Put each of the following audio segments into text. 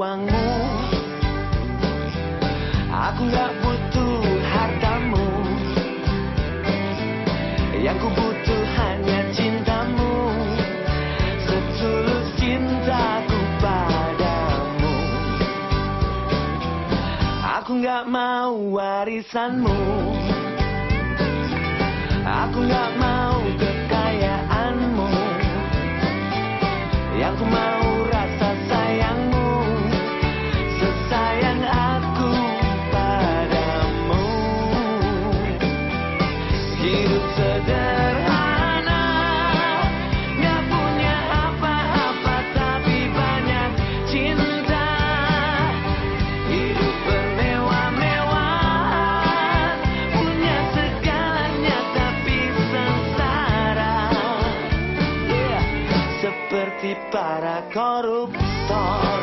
uangmu Aku gak butuh hartamu. Yang ku butuh hanya cintamu. Setulus cintaku padamu. Aku gak mau warisanmu. Para koruptor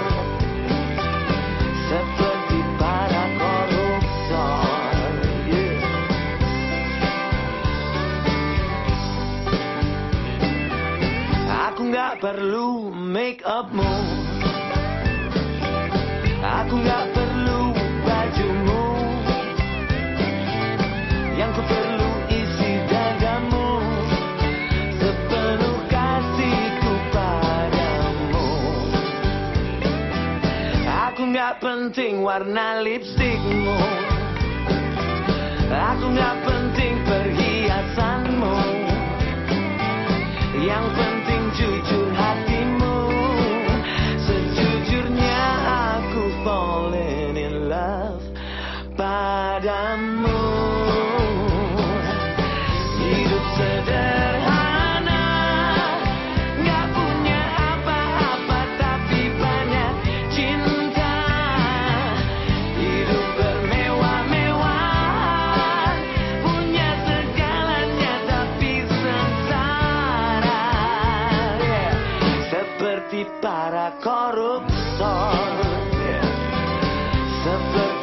Seperti para koruptor. Yeah. Aku nggak perlu make upmu. Aku nggak perlu Aku nggak penting warna lipstikmu. Aku nggak penting perhiasanmu. Yang penting jujur hatimu. Sejujurnya aku falling in love padamu para koruptor yeah.